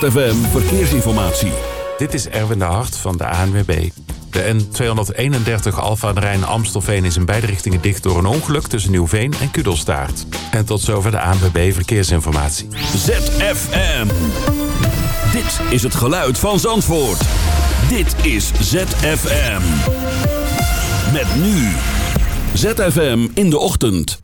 ZFM Verkeersinformatie. Dit is Erwin de Hart van de ANWB. De N231 Alfa de Rijn Amstelveen is in beide richtingen dicht door een ongeluk tussen Nieuwveen en Kudelstaart. En tot zover de ANWB Verkeersinformatie. ZFM. Dit is het geluid van Zandvoort. Dit is ZFM. Met nu. ZFM in de ochtend.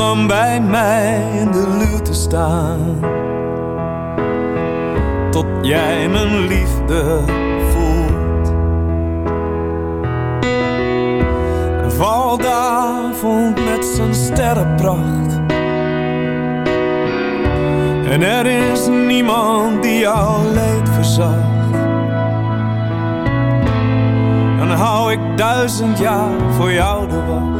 Dan bij mij in de lute staan. Tot jij mijn liefde voelt. Valt de avond met zijn sterrenpracht en er is niemand die jouw leed verzacht. Dan hou ik duizend jaar voor jou de wacht.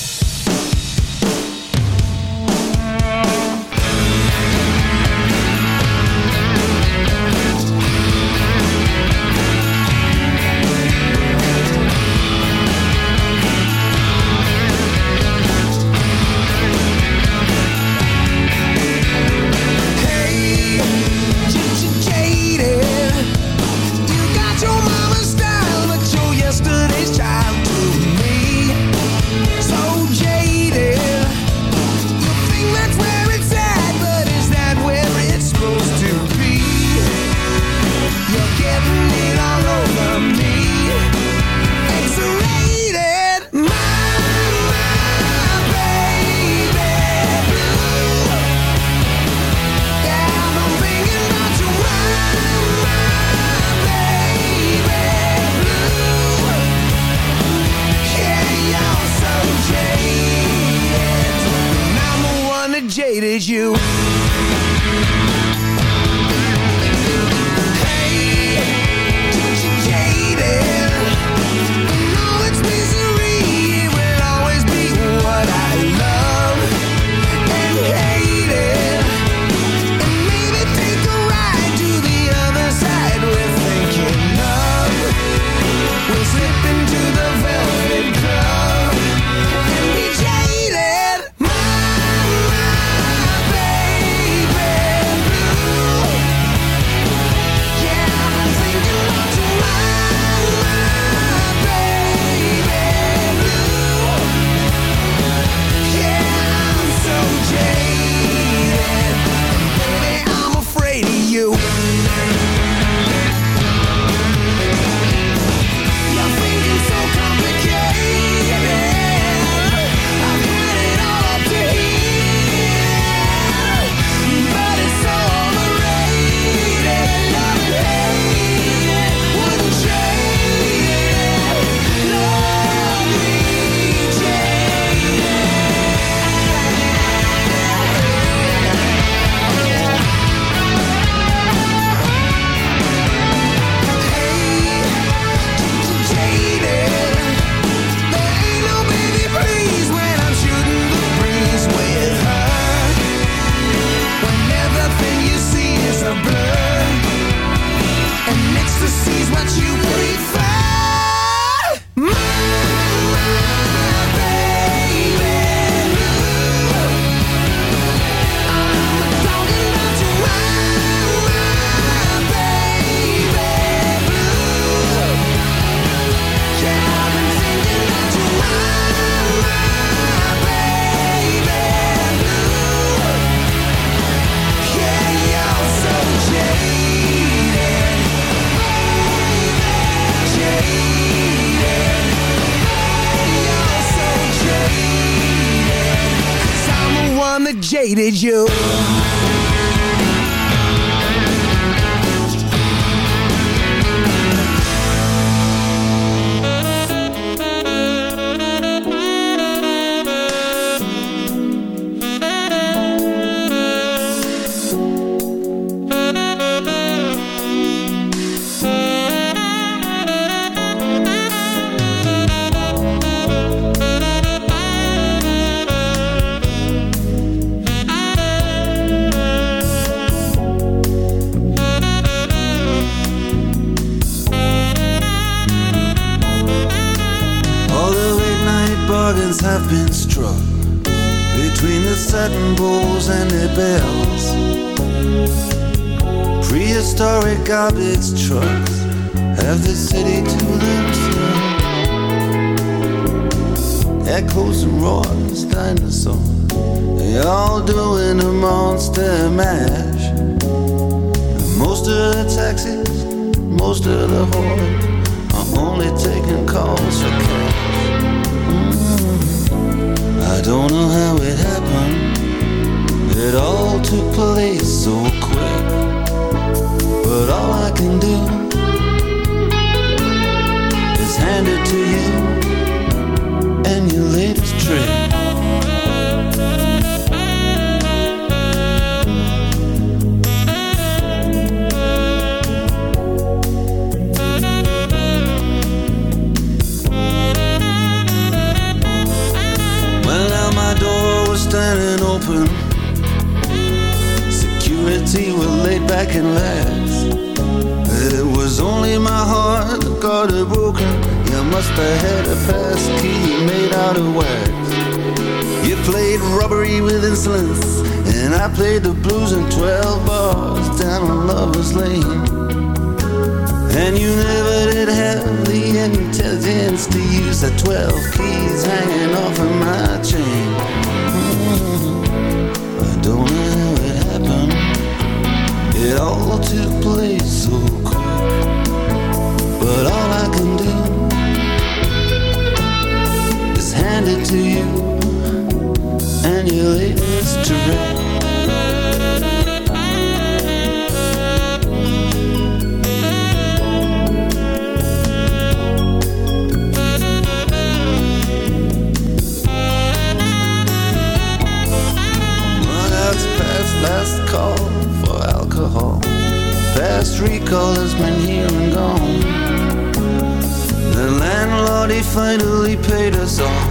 hated you. And I played the blues in 12 bars down on Lover's Lane. And you never did have the intelligence to use the 12 keys hanging off of my chain. Mm-hmm. I don't know how it happened. It all took Well, that's past last call for alcohol. Past recall has been here and gone. The landlord, he finally paid us all.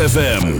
ZFM.